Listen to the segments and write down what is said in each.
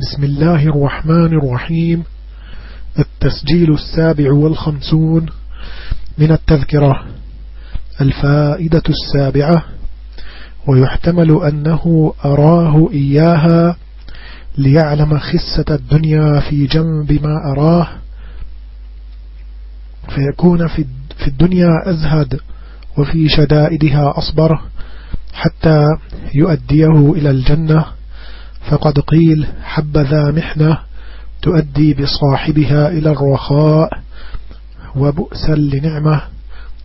بسم الله الرحمن الرحيم. التسجيل السابع والخمسون من التذكرة. الفائدة السابعة. ويحتمل أنه أراه إياها ليعلم خسة الدنيا في جنب ما أراه. فيكون في الدنيا أزهد وفي شدائدها أصبر حتى يؤديه إلى الجنة. فقد قيل حبذا محنة تؤدي بصاحبها إلى الرخاء وبؤسا لنعمة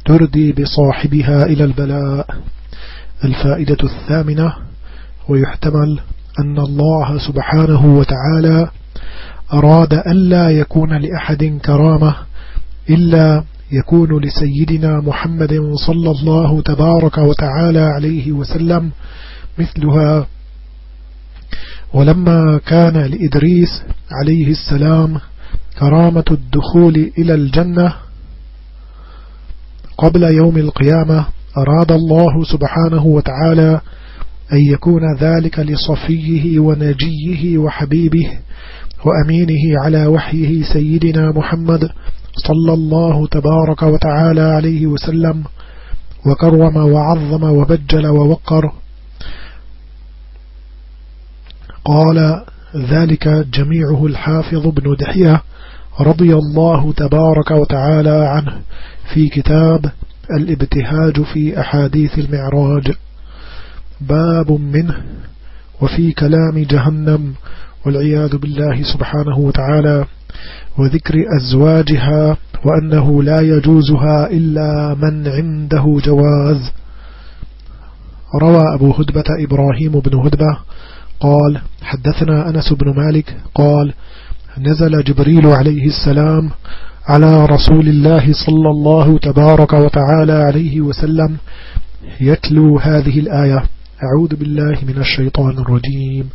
تردي بصاحبها إلى البلاء. الفائدة الثامنة ويحتمل أن الله سبحانه وتعالى أراد أن لا يكون لأحد كرامة إلا يكون لسيدنا محمد صلى الله تبارك وتعالى عليه وسلم مثلها. ولما كان لإدريس عليه السلام كرامة الدخول إلى الجنة قبل يوم القيامة أراد الله سبحانه وتعالى أن يكون ذلك لصفيه ونجيه وحبيبه وأمينه على وحيه سيدنا محمد صلى الله تبارك وتعالى عليه وسلم وكرم وعظم وبجل ووقر قال ذلك جميعه الحافظ بن دحية رضي الله تبارك وتعالى عنه في كتاب الابتهاج في أحاديث المعراج. باب منه وفي كلام جهنم والعياذ بالله سبحانه وتعالى وذكر أزواجها وأنه لا يجوزها إلا من عنده جواز. روى أبو هدبة إبراهيم بن هدبة قال حدثنا أنس بن مالك قال نزل جبريل عليه السلام على رسول الله صلى الله تبارك وتعالى عليه وسلم يتلو هذه الآية. أعوذ بالله من الشيطان الرجيم.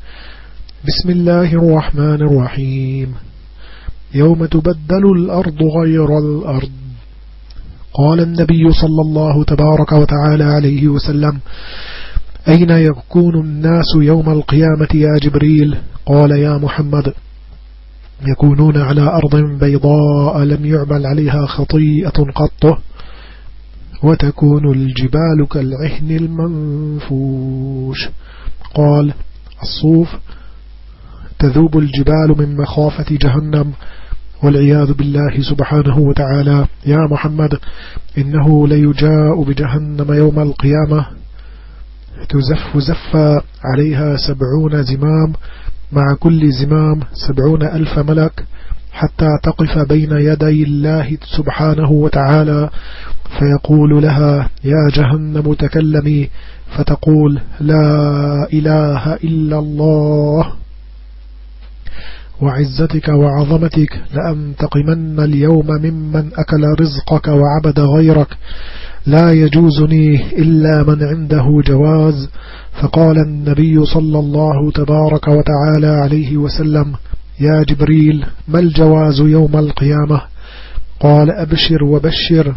بسم الله الرحمن الرحيم. يوم تبدل الأرض غير الأرض. قال النبي صلى الله تبارك وتعالى عليه وسلم أين يكون الناس يوم القيامة يا جبريل؟ قال يا محمد. يكونون على أرض بيضاء لم يعمل عليها خطيئة قط وتكون الجبال كالعهن المنفوش. قال الصوف تذوب الجبال من مخافة جهنم والعياذ بالله سبحانه وتعالى. يا محمد إنه ليجاء بجهنم يوم القيامة. تزف زفا عليها سبعون زمام مع كل زمام سبعون ألف ملك حتى تقف بين يدي الله سبحانه وتعالى فيقول لها يا جهنم تكلمي فتقول لا إله إلا الله. وعزتك وعظمتك لأنتقمن اليوم ممن أكل رزقك وعبد غيرك. لا يجوزني إلا من عنده جواز. فقال النبي صلى الله تبارك وتعالى عليه وسلم يا جبريل ما الجواز يوم القيامة؟ قال أبشر وبشر.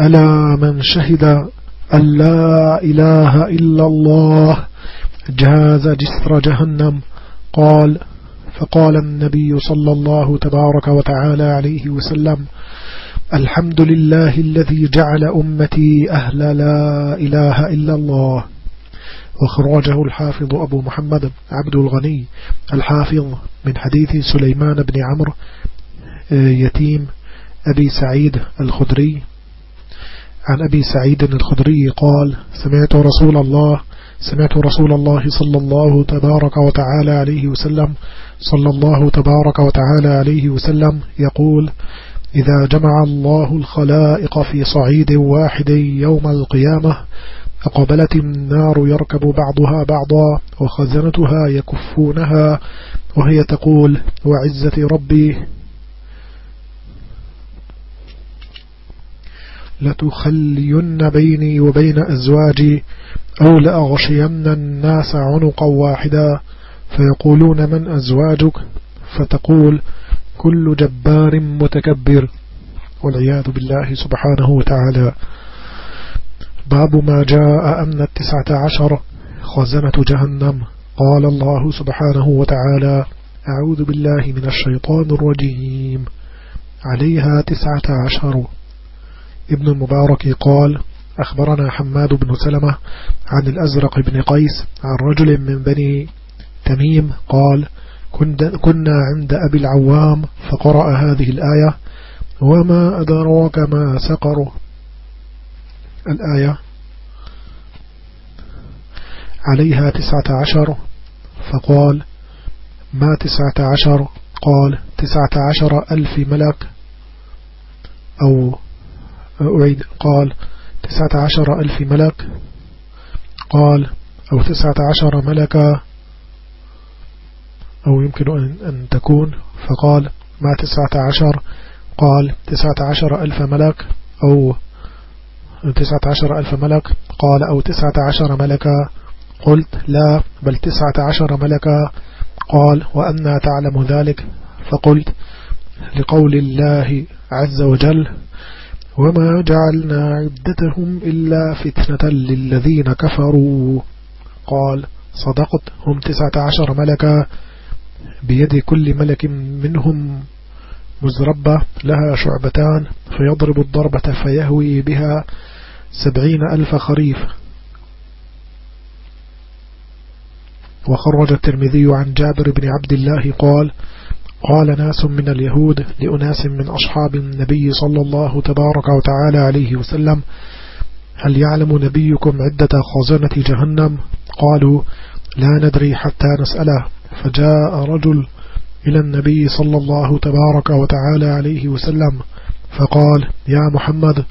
ألا من شهد أن لا إله إلا الله جاز جسر جهنم. قال فقال النبي صلى الله تبارك وتعالى عليه وسلم الحمد لله الذي جعل أمتي أهل لا إله إلا الله. وخرجه الحافظ أبو محمد عبد الغني. الحافظ من حديث سليمان بن عمرو يتيم أبي سعيد الخدري. عن أبي سعيد الخدري قال سمعت رسول الله سمعت رسول الله صلى الله تبارك وتعالى عليه وسلم صلى الله تبارك وتعالى عليه وسلم يقول إذا جمع الله الخلائق في صعيد واحد يوم القيامة أقبلت النار يركب بعضها بعضا وخزنتها يكفونها وهي تقول وعزة ربي لتخلين بيني وبين أزواجي أو لأغشين الناس عنقا واحدا فيقولون من أزواجك؟ فتقول كل جبار متكبر والعياذ بالله سبحانه وتعالى. باب ما جاء أن التسعة عشر خزنة جهنم. قال الله سبحانه وتعالى أعوذ بالله من الشيطان الرجيم. عليها تسعة عشر. ابن المبارك قال أخبرنا حماد بن سلمة عن الأزرق بن قيس عن رجل من بني تميم قال كنا عند أبي العوام فقرأ هذه الآية وما أدراك ما سقر الآية عليها تسعة عشر فقال ما تسعة عشر؟ قال تسعة عشر ألف ملك أو أعيد قال تسعة عشر ألف ملك. قال أو تسعة عشر ملكا أو يمكن أن تكون. فقال ما تسعة عشر؟ قال تسعة عشر ألف ملك أو تسعة عشر ألف ملك. قال أو تسعة عشر ملكا قلت لا بل تسعة عشر ملكا قال وأنا تعلم ذلك. فقلت لقول الله عز وجل وما جعلنا عدتهم إلا فتنة للذين كفروا. قال صدقت هم تسعة عشر ملكا. بيد كل ملك منهم مزربة لها شعبتان فيضرب الضربة فيهوي بها سبعين ألف خريف. وخرج الترمذي عن جابر بن عبد الله قال قال ناس من اليهود لأناس من أصحاب النبي صلى الله تبارك وتعالى عليه وسلم هل يعلم نبيكم عدة خزنة جهنم؟ قالوا لا ندري حتى نسأله. فجاء رجل إلى النبي صلى الله تبارك وتعالى عليه وسلم فقال يا محمد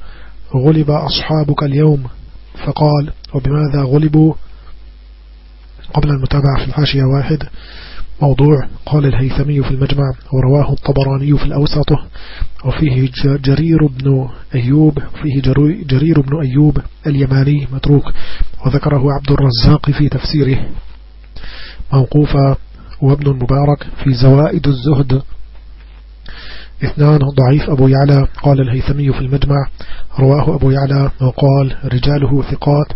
غلب أصحابك اليوم. فقال وبماذا غلبوا؟ قبل المتابعة في الحاشية واحد موضوع قال الهيثمي في المجمع ورواه الطبراني في الأوسط وفيه جرير بن أيوب فيه جرير بن أيوب اليماني متروك وذكره عبد الرزاق في تفسيره. موقوفا وابن المبارك في زوائد الزهد. اثنان ضعيف أبو يعلى قال الهيثمي في المجمع رواه أبو يعلى وقال رجاله ثقات.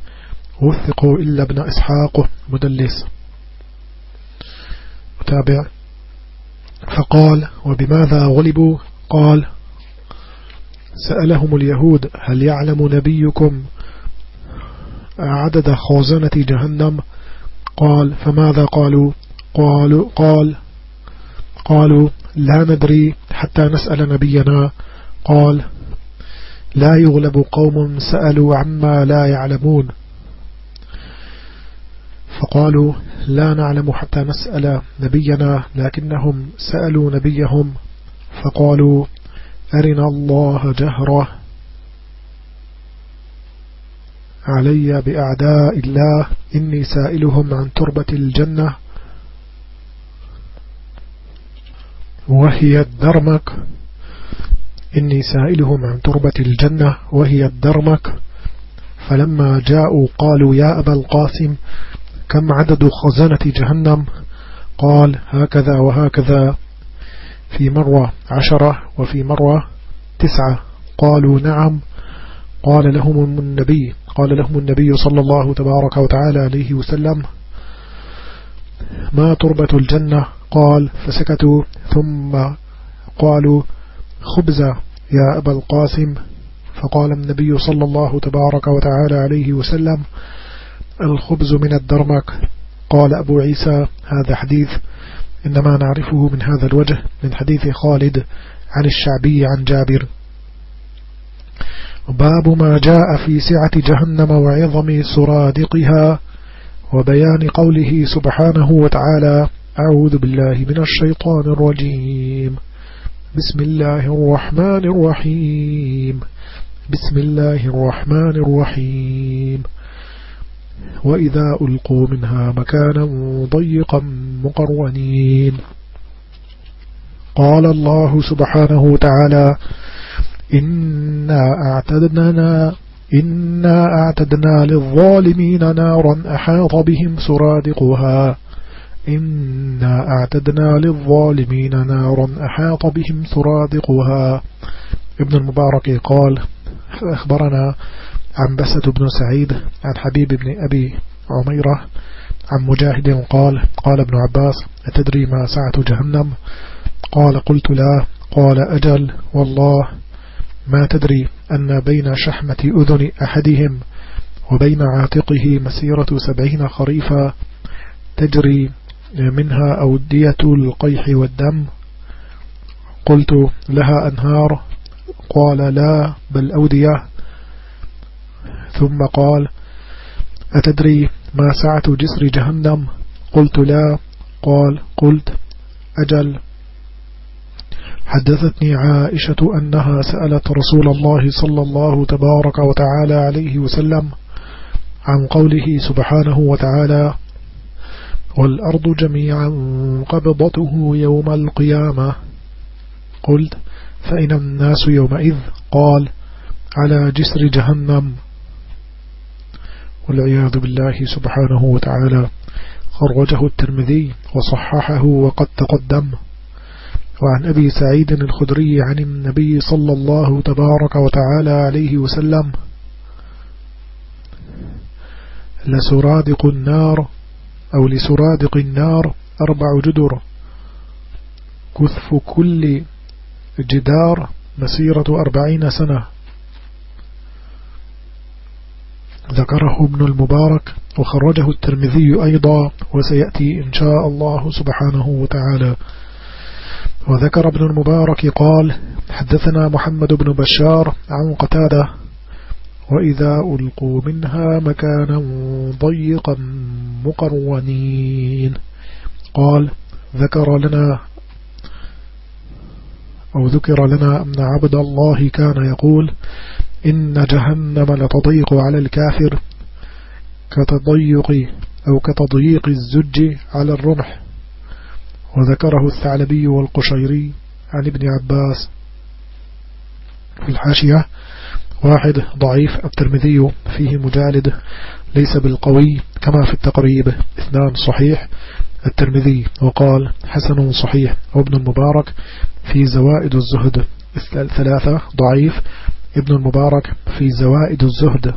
وثقوا إلا ابن إسحاق مدلس متابع. فقال وبماذا غلبوا؟ قال سألهم اليهود هل يعلم نبيكم عدد خوزنة جهنم؟ قال فماذا قالوا؟ قالوا قال قالوا لا ندري حتى نسأل نبينا. قال لا يغلب قوم سألوا عما لا يعلمون. فقالوا لا نعلم حتى نسأل نبينا لكنهم سألوا نبيهم فقالوا أرنا الله جهرة علي بأعداء الله إني سائلهم عن تربة الجنة وهي الدرمك. إني سائلهم عن تربة الجنة وهي الدرمك. فلما جاءوا قالوا يا أبا القاسم كم عدد خزنة جهنم؟ قال هكذا وهكذا. في مرة عشرة وفي مرة تسعة. قالوا نعم. قال لهم النبي قال لهم النبي صلى الله تبارك وتعالى عليه وسلم ما تربة الجنة؟ قال فسكتوا. ثم قالوا خبز يا أبا القاسم. فقال النبي صلى الله تبارك وتعالى عليه وسلم الخبز من الدرمك. قال أبو عيسى هذا حديث إنما نعرفه من هذا الوجه من حديث خالد عن الشعبي عن جابر. باب ما جاء في سعة جهنم وعظم سرادقها وبيان قوله سبحانه وتعالى أعوذ بالله من الشيطان الرجيم. بسم الله الرحمن الرحيم. بسم الله الرحمن الرحيم. وإذا ألقوا منها مكانا ضيقا مقرونين. قال الله سبحانه وتعالى إنا أعتدنا إنا أعتدنا للظالمين نارا أحاط بهم سرادقها. إنا أعتدنا للظالمين نارا أحاط بهم سرادقها. ابن المبارك قال أخبرنا عن بسة بن سعيد عن حبيب بن أبي عميرة عن مجاهد قال قال ابن عباس أتدري ما سعة جهنم؟ قال قلت لا قال أجل والله ما تدري أن بين شحمة أذن أحدهم وبين عاتقه مسيرة سبعين خريفا تجري منها أودية القيح والدم. قلت لها أنهار؟ قال لا بل أودية. ثم قال أتدري ما سعة جسر جهنم؟ قلت لا. قال قلت أجل. حدثتني عائشة أنها سألت رسول الله صلى الله تبارك وتعالى عليه وسلم عن قوله سبحانه وتعالى والأرض جميعا قبضته يوم القيامة. قلت فإن الناس يومئذ؟ قال على جسر جهنم. والعياذ بالله سبحانه وتعالى. خرجه الترمذي وصححه وقد تقدم. وعن أبي سعيد الخدري عن النبي صلى الله تبارك وتعالى عليه وسلم. لسرادق النار أو لسرادق النار أربع جدر. كثف كل جدار مسيرة أربعين سنة. ذكره ابن المبارك وخرجه الترمذي أيضا وسيأتي إن شاء الله سبحانه وتعالى. وذكر ابن المبارك قال حدثنا محمد بن بشار عن قتادة وإذا ألقوا منها مكانا ضيقا مقرونين. قال ذكر لنا أو ذكر لنا أن عبد الله كان يقول إن جهنم لتضيق على الكافر كتضيق أو كتضييق الزج على الرمح. وذكره الثعلبي والقشيري عن ابن عباس في الحاشية. واحد ضعيف الترمذي فيه مجالد ليس بالقوي كما في التقريب إثنان صحيح. الترمذي وقال حسن صحيح وابن المبارك في زوائد الزهد. ثلاثة ضعيف ابن المبارك في زوائد الزهد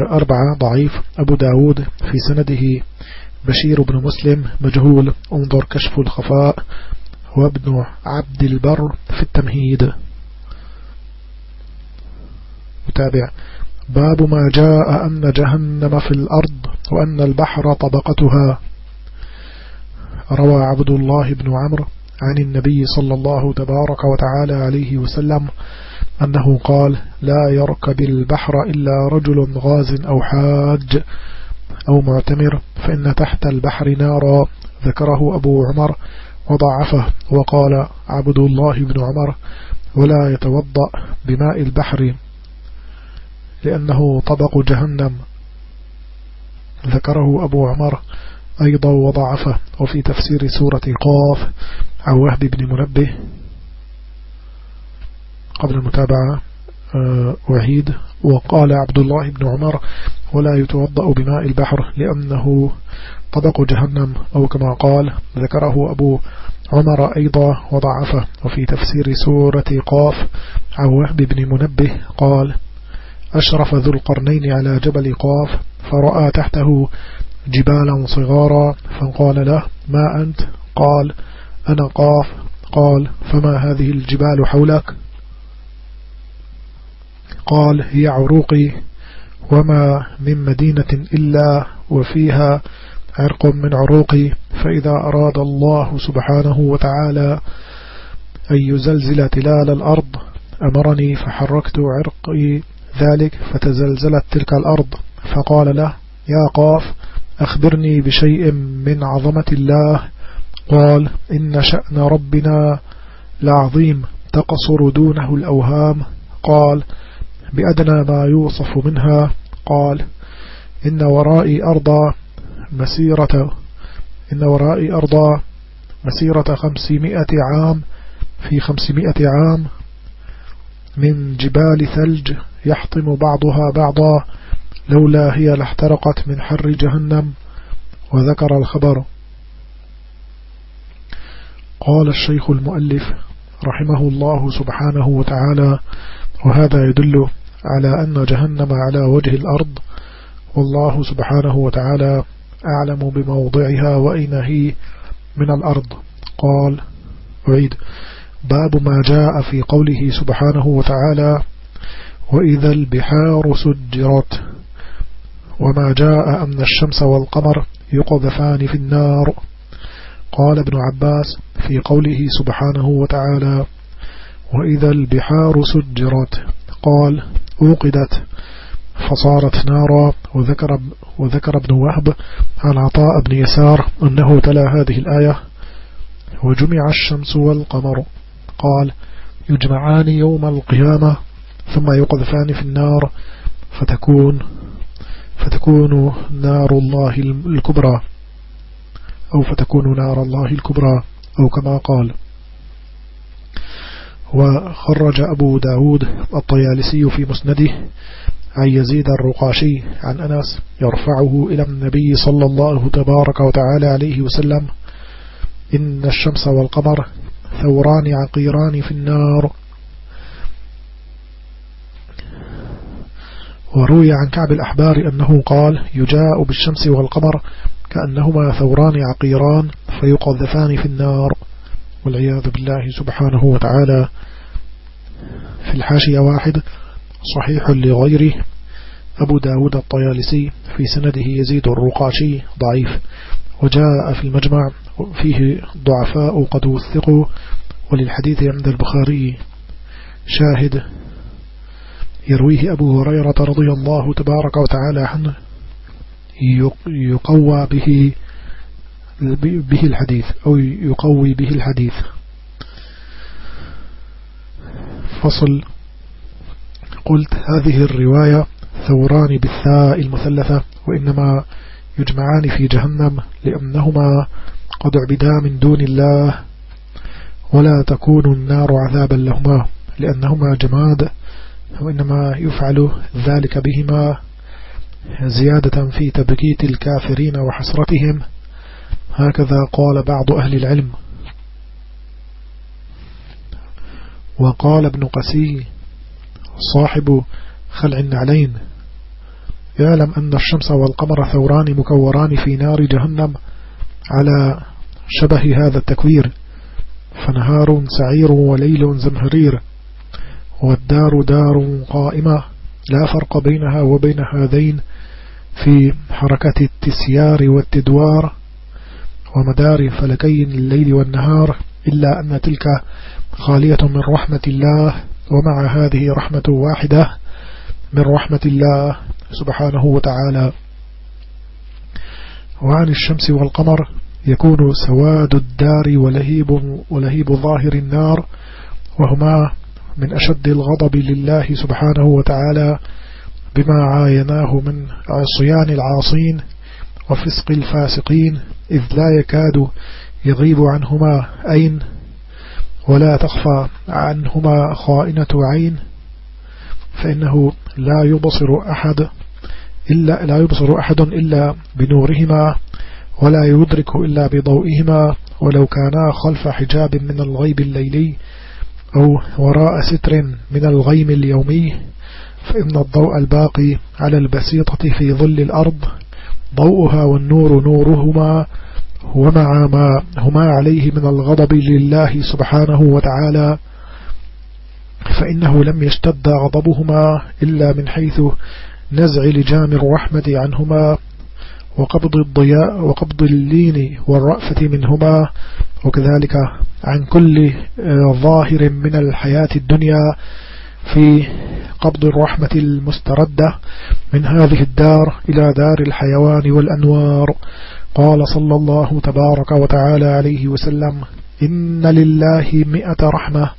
أربعة ضعيف أبو داود في سنده بشير بن مسلم مجهول انظر كشف الخفاء وابن عبد البر في التمهيد. متابع. باب ما جاء أن جهنم في الأرض وأن البحر طبقتها. روى عبد الله بن عمرو عن النبي صلى الله تبارك وتعالى عليه وسلم أنه قال لا يركب البحر إلا رجل غاز أو حاج أو معتمر فإن تحت البحر نارا ذكره أبو عمر وضعفه وقال عبد الله بن عمر ولا يتوضأ بماء البحر لأنه طبق جهنم. ذكره أبو عمر أيضا وضعفه. وفي تفسير سورة قاف عن وهب بن منبه قبل المتابعة آه، وعيد وقال عبد الله بن عمر ولا يتوضأ بماء البحر لأنه طبق جهنم أو كما قال ذكره أبو عمر أيضا وضعفه وفي تفسير سورة قاف عن وهب بن منبه قال أشرف ذو القرنين على جبل قاف فرأى تحته جبالا صغارا فقال له ما أنت؟ قال أنا قاف. قال فما هذه الجبال حولك؟ قال هي عروقي وما من مدينة إلا وفيها عرق من عروقي فإذا أراد الله سبحانه وتعالى أن يزلزل تلال الأرض أمرني فحركت عرقي ذلك فتزلزلت تلك الأرض فقال له يا قاف أخبرني بشيء من عظمة الله. قال إن شأن ربنا لعظيم تقصر دونه الأوهام. قال بأدنى ما يوصف منها قال إن ورائي أرضا مسيرة إن ورائي أرضا مسيرة خمسمائة عام في خمسمائة عام من جبال ثلج يحطم بعضها بعضا لولا هي لاحترقت من حر جهنم وذكر الخبر. قال الشيخ المؤلف رحمه الله سبحانه وتعالى وهذا يدل على أن جهنم على وجه الأرض. والله سبحانه وتعالى أعلم بموضعها وأين هي من الأرض. قال أعيد. باب ما جاء في قوله سبحانه وتعالى وإذا البحار سجرت وما جاء أن الشمس والقمر يقذفان في النار. قال ابن عباس في قوله سبحانه وتعالى وإذا البحار سجرت. قال أوقدت فصارت نارا وذكر, وذكر ابن وهب عن عطاء بن يسار أنه تلا هذه الآية وجمع الشمس والقمر قال يجمعان يوم القيامة ثم يقذفان في النار فتكون فتكون نار الله الكبرى أو فتكون نار الله الكبرى أو كما قال. وخرج أبو داود الطيالسي في مسنده عن يزيد الرقاشي عن أنس يرفعه إلى النبي صلى الله تبارك وتعالى عليه وسلم إن الشمس والقمر ثوران عقيران في النار. وروي عن كعب الأحبار أنه قال يجاء بالشمس والقمر كأنهما ثوران عقيران فيقذفان في النار. والعياذ بالله سبحانه وتعالى. في الحاشية واحد صحيح لغيره. أبو داود الطيالسي في سنده يزيد الرقاشي ضعيف. وجاء في المجمع فيه ضعفاء قد وثقوا. وللحديث عند البخاري شاهد. يرويه أبو هريرة رضي الله تبارك وتعالى عنه يقوى به. به الحديث أو يقوي به الحديث. فصل. قلت هذه الرواية ثوران بالثاء المثلثة وإنما يجمعان في جهنم لأنهما قد عبدا من دون الله ولا تكون النار عذابا لهما لأنهما جماد وإنما يفعل ذلك بهما زيادة في تبكيت الكافرين وحسرتهم هكذا قال بعض أهل العلم. وقال ابن قسي صاحب خلع النعلين يعلم أن الشمس والقمر ثوران مكوران في نار جهنم على شبه هذا التكوير فنهار سعير وليل زمهرير والدار دار قائمة لا فرق بينها وبين هذين في حركة التسيار والتدوار. ومدار فلكين الليل والنهار إلا أن تلك خالية من رحمة الله ومع هذه رحمة واحدة من رحمة الله سبحانه وتعالى. وعن الشمس والقمر يكون سواد الدار ولهيب, ولهيب ظاهر النار وهما من أشد الغضب لله سبحانه وتعالى بما عايناه من عصيان العاصين وفسق الفاسقين. إذ لا يكاد يغيب عنهما أين ولا تخفى عنهما خائنة عين فإنه لا يبصر أحد إلا لا يبصر أحد إلا بنورهما ولا يدرك إلا بضوئهما ولو كانا خلف حجاب من الغيب الليلي أو وراء ستر من الغيم اليومي فإن الضوء الباقي على البسيطة في ظل الأرض ضوءها والنور نورهما ومع ما هما عليه من الغضب لله سبحانه وتعالى. فإنه لم يشتد غضبهما إلا من حيث نزع لجام الرحمة عنهما وقبض الضياء وقبض اللين والرأفة منهما وكذلك عن كل ظاهر من الحياة الدنيا في قبض الرحمة المستردة من هذه الدار إلى دار الحيوان والأنوار. قال صلى الله تبارك وتعالى عليه وسلم إن لله مئة رحمة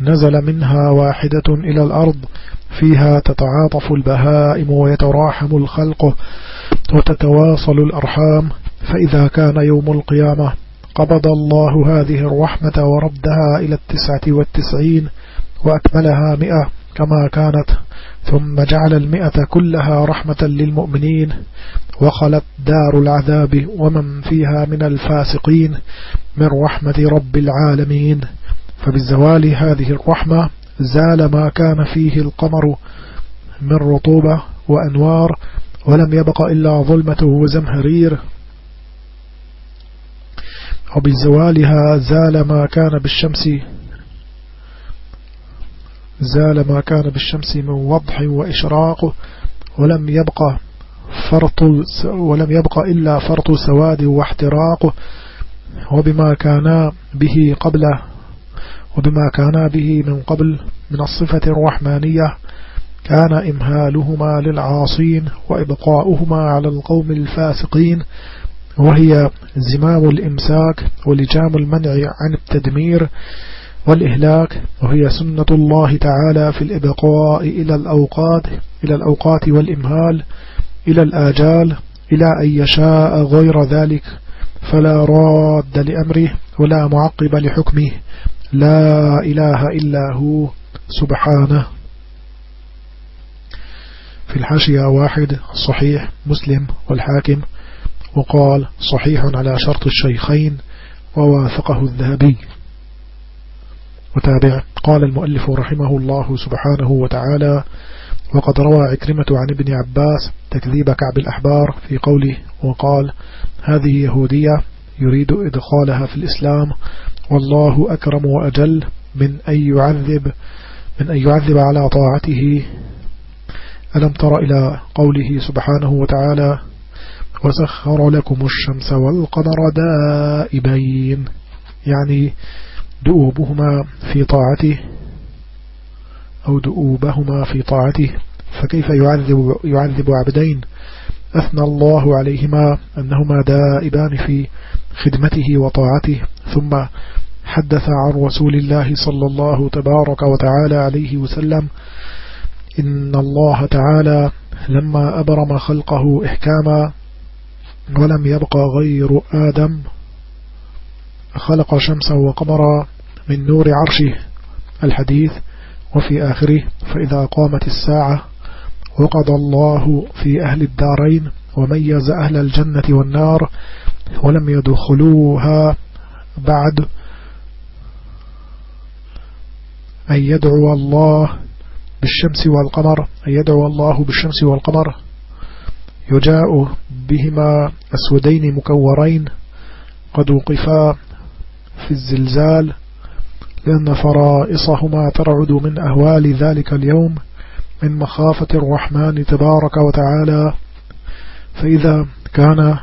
نزل منها واحدة إلى الأرض فيها تتعاطف البهائم ويتراحم الخلق وتتواصل الأرحام. فإذا كان يوم القيامة قبض الله هذه الرحمة وردها إلى التسعة والتسعين وأكملها مئة كما كانت ثم جعل المئة كلها رحمة للمؤمنين وخلت دار العذاب ومن فيها من الفاسقين من رحمة رب العالمين. فبالزوال هذه الرحمة زال ما كان فيه القمر من رطوبة وأنوار ولم يبق إلا ظلمته وزمهرير. وبزوالها زال ما كان بالشمس زال ما كان بالشمس من وضح وإشراق ولم يبق فرط ولم يبق إلا فرط سواد واحتراق. وبما كان به قبل وبما كان به من قبل من الصفة الرحمانية كان إمهالهما للعاصين وإبقاؤهما على القوم الفاسقين وهي زمام الإمساك ولجام المنع عن التدمير. والإهلاك وهي سنة الله تعالى في الإبقاء إلى الأوقات إلى الأوقات والإمهال إلى الآجال إلى أن يشاء غير ذلك فلا راد لأمره ولا معقب لحكمه لا إله إلا هو سبحانه. في الحاشية واحد صحيح مسلم والحاكم وقال صحيح على شرط الشيخين ووافقه الذهبي. وتابع. قال المؤلف رحمه الله سبحانه وتعالى وقد روى عكرمة عن ابن عباس تكذيب كعب الأحبار في قوله وقال هذه يهودية يريد إدخالها في الإسلام والله أكرم وأجل من أن يعذب من أن يعذب على طاعته. ألم تر إلى قوله سبحانه وتعالى وسخر لكم الشمس والقمر دائبين. يعني دؤوبهما في طاعته أو دؤوبهما في طاعته فكيف يعذب, يعذب عبدين؟ أثنى الله عليهما أنهما دائبان في خدمته وطاعته ثم حدث عن رسول الله صلى الله تبارك وتعالى عليه وسلم إن الله تعالى لما أبرم خلقه إحكاما ولم يبقى غير آدم خلق شمسا وقمرا من نور عرشه. الحديث وفي آخره فإذا قامت الساعة وقضى الله في أهل الدارين وميز أهل الجنة والنار ولم يدخلوها بعد أن يدعو الله بالشمس والقمر أن يدعو الله بالشمس والقمر. يجاء بهما أسودين مكورين قد وقفا في الزلزال لأن فرائصهما ترعد من أهوال ذلك اليوم من مخافة الرحمن تبارك وتعالى. فإذا كان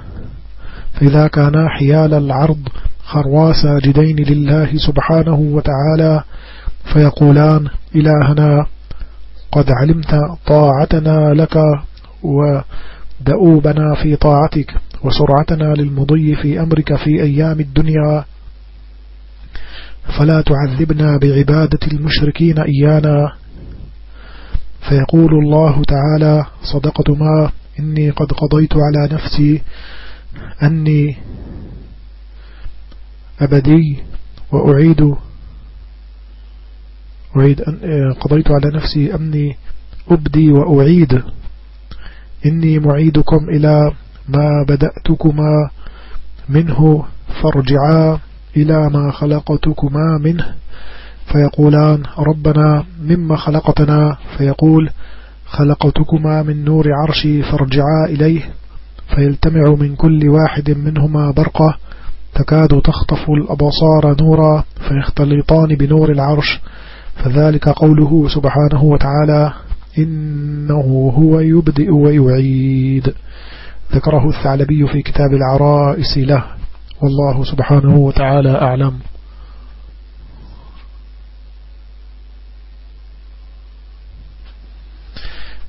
فإذا كان حيال العرض خروا ساجدين لله سبحانه وتعالى فيقولان إلهنا قد علمت طاعتنا لك ودؤوبنا في طاعتك وسرعتنا للمضي في أمرك في أيام الدنيا. فلا تعذبنا بعبادة المشركين إيانا. فيقول الله تعالى صدقت ما إني قد قضيت على نفسي أني أبدي وأعيد أعيد أن قضيت على نفسي أني أبدي وأعيد. إني معيدكم إلى ما بدأتكما منه فارجعا. إلى ما خلقتكما منه. فيقولان ربنا مما خلقتنا. فيقول خلقتكما من نور عرشي فارجعا إليه. فيلتمع من كل واحد منهما برقة. تكاد تخطف الأبصار نورا فيختلطان بنور العرش. فذلك قوله سبحانه وتعالى إنه هو يبدئ ويعيد. ذكره الثعلبي في كتاب العرائس له. والله سبحانه وتعالى أعلم.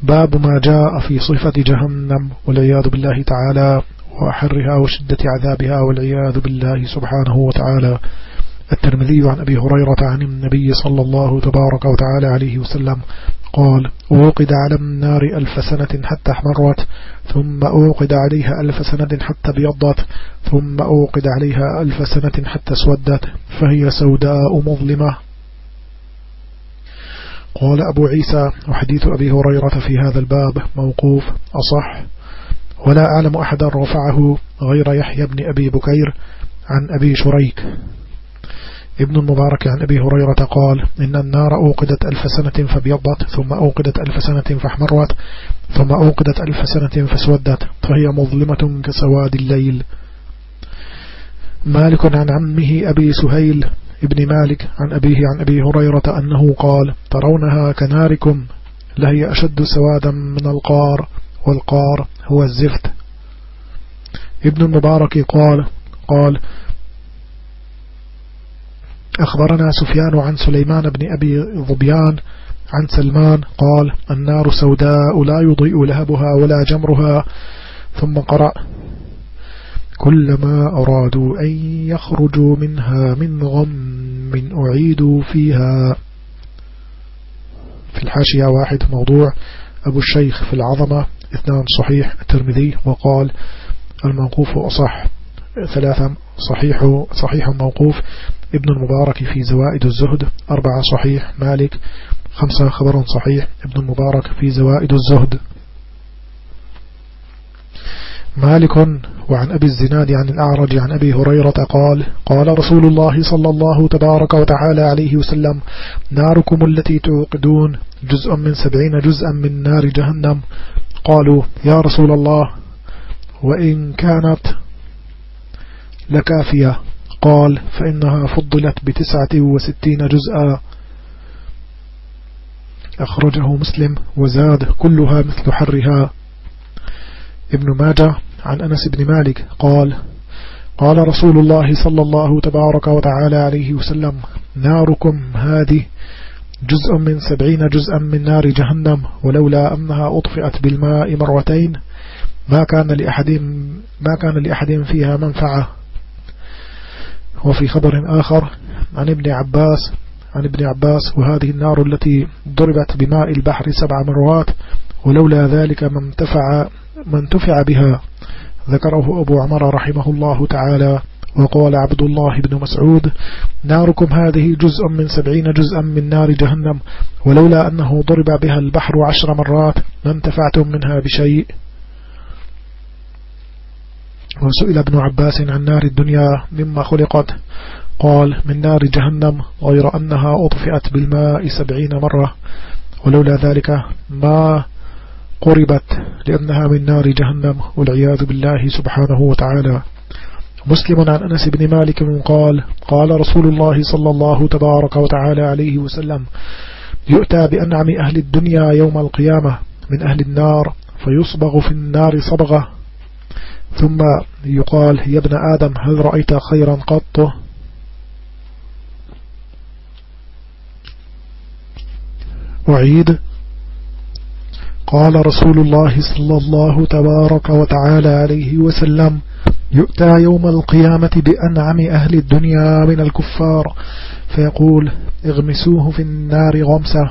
باب ما جاء في صفة جهنم والعياذ بالله تعالى وحرها وشدة عذابها والعياذ بالله سبحانه وتعالى. الترمذي عن أبي هريرة عن النبي صلى الله تبارك وتعالى عليه وسلم قال أوقد على النار ألف سنة حتى احمرت ثم أوقد عليها ألف سنة حتى بيضت ثم أوقد عليها ألف سنة حتى سودت فهي سوداء مظلمة. قال أبو عيسى وحديث أبي هريرة في هذا الباب موقوف أصح. ولا أعلم أحدا رفعه غير يحيى بن أبي بكير عن أبي شريك. ابن المبارك عن أبي هريرة قال إن النار أوقدت ألف سنة فبيضت ثم أوقدت ألف سنة فاحمرت ثم أوقدت ألف سنة فسودت فهي مظلمة كسواد الليل. مالك عن عمه أبي سهيل ابن مالك عن أبيه عن أبي هريرة أنه قال ترونها كناركم لهي أشد سوادا من القار والقار هو الزفت. ابن المبارك قال قال أخبرنا سفيان عن سليمان بن أبي ظبيان عن سلمان قال النار سوداء لا يضيء لهبها ولا جمرها ثم قرأ كلما أرادوا أن يخرجوا منها من غم أعيدوا فيها. في الحاشية واحد موضوع أبو الشيخ في العظمة اثنان صحيح الترمذي وقال الموقوف أصح. ثلاثا صحيح صحيح موقوف. ابن المبارك في زوائد الزهد أربعة صحيح. مالك خمسة خبر صحيح. ابن المبارك في زوائد الزهد. مالك وعن أبي الزناد عن الأعرج عن أبي هريرة قال قال رسول الله صلى الله تبارك وتعالى عليه وسلم ناركم التي توقدون جزء من سبعين جزءا من نار جهنم. قالوا يا رسول الله وإن كانت لكافية. قال فإنها فضلت بتسعة وستين جزءا. أخرجه مسلم وزاد كلها مثل حرها. ابن ماجه عن أنس بن مالك قال قال رسول الله صلى الله تبارك وتعالى عليه وسلم ناركم هذه جزء من سبعين جزءا من نار جهنم ولولا أنها أطفئت بالماء مرتين ما كان لأحد ما كان لأحد فيها منفعة. وفي خبر آخر عن ابن عباس عن ابن عباس وهذه النار التي ضربت بماء البحر سبع مرات ولولا ذلك ما انتفع, ما انتفع بها. ذكره أبو عمر رحمه الله تعالى وقال عبد الله بن مسعود ناركم هذه جزء من سبعين جزءا من نار جهنم ولولا أنه ضرب بها البحر عشر مرات ما انتفعتم منها بشيء. وسئل ابن عباس عن نار الدنيا مما خلقت. قال من نار جهنم غير أنها أطفئت بالماء سبعين مرة. ولولا ذلك ما قربت لأنها من نار جهنم والعياذ بالله سبحانه وتعالى. مسلم عن أنس بن مالك قال قال رسول الله صلى الله تبارك وتعالى عليه وسلم يؤتى بأنعم أهل الدنيا يوم القيامة من أهل النار فيصبغ في النار صبغة. ثم يقال يا ابن آدم هل رأيت خيرا قط؟ أعيد. قال رسول الله صلى الله تبارك وتعالى عليه وسلم يؤتى يوم القيامة بأنعم أهل الدنيا من الكفار. فيقول اغمسوه في النار غمسة.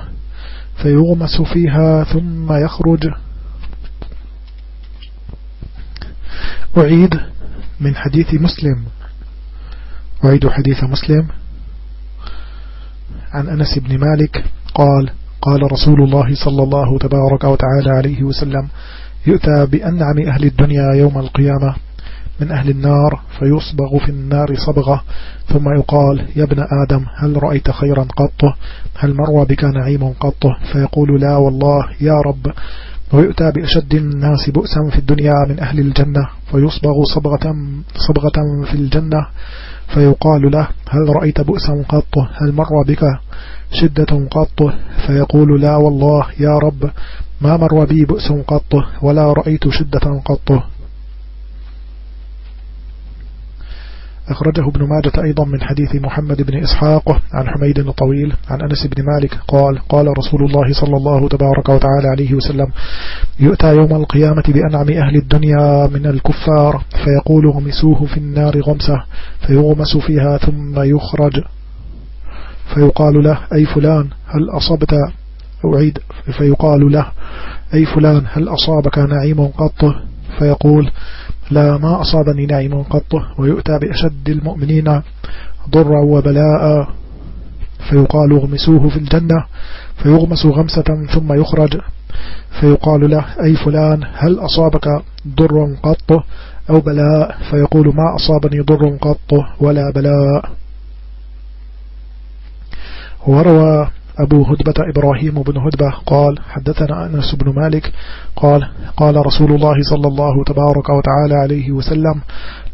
فيغمس فيها ثم يخرج. أعيد من حديث مسلم. أعيد حديث مسلم. عن أنس بن مالك قال قال رسول الله صلى الله تبارك وتعالى عليه وسلم يؤتى بأنعم أهل الدنيا يوم القيامة من أهل النار فيصبغ في النار صبغة ثم يقال يا ابن آدم هل رأيت خيرا قط؟ هل مر بك نعيم قط؟ فيقول لا والله يا رب ويؤتى بأشد الناس بؤسا في الدنيا من أهل الجنة فيصبغ صبغة, صبغة في الجنة فيقال له هل رأيت بؤسا قط؟ هل مر بك شدة قط؟ فيقول لا والله يا رب ما مر بي بؤس قط ولا رأيت شدة قط. أخرجه ابن ماجة أيضا من حديث محمد بن إسحاق عن حميد الطويل عن أنس بن مالك قال قال رسول الله صلى الله تبارك وتعالى عليه وسلم يؤتى يوم القيامة بأنعم أهل الدنيا من الكفار فيقول غمسوه في النار غمسة فيغمس فيها ثم يخرج. فيقال له أي فلان هل أصبت أعيد فيقال له أي فلان هل أصابك نعيم قط؟ فيقول لا ما أصابني نعيم قط ويؤتى بأشد المؤمنين ضرا وبلاء فيقال اغمسوه في الجنة فيغمس غمسة ثم يخرج فيقال له أي فلان هل أصابك ضر قط أو بلاء؟ فيقول ما أصابني ضر قط ولا بلاء. وروى أبو هدبة إبراهيم بن هدبة قال حدثنا أنس بن مالك قال قال رسول الله صلى الله تبارك وتعالى عليه وسلم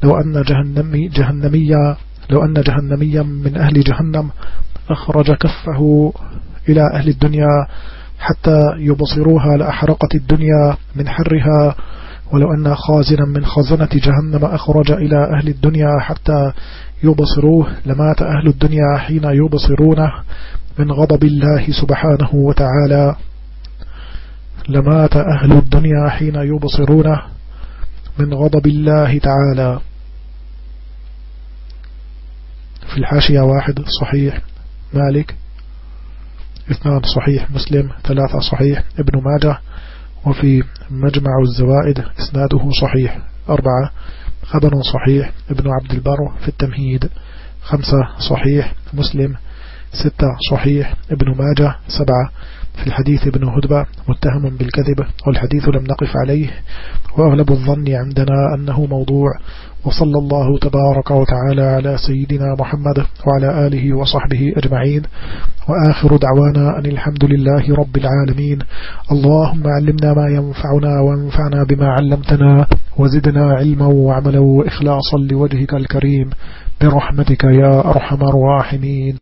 لو أن جهنمي جهنميا لو أن جهنميا من أهل جهنم أخرج كفه إلى أهل الدنيا حتى يبصروها لأحرقت الدنيا من حرها ولو أن خازنا من خزنة جهنم أخرج إلى أهل الدنيا حتى يبصروه لمات أهل الدنيا حين يبصرونه. من غضب الله سبحانه وتعالى. لمات أهل الدنيا حين يبصرونه من غضب الله تعالى. في الحاشية واحد صحيح مالك اثنان صحيح مسلم ثلاثة صحيح ابن ماجه وفي مجمع الزوائد إسناده صحيح أربعة خبر صحيح ابن عبد البر في التمهيد خمسة صحيح مسلم ستة صحيح ابن ماجه سبعة. في الحديث ابن هدبة متهم بالكذب والحديث لم نقف عليه. وأغلب الظن عندنا أنه موضوع. وصلى الله تبارك وتعالى على سيدنا محمد وعلى آله وصحبه أجمعين. وآخر دعوانا أن الحمد لله رب العالمين. اللهم علمنا ما ينفعنا وانفعنا بما علمتنا. وزدنا علما وعملا وإخلاصا لوجهك الكريم. برحمتك يا أرحم الراحمين.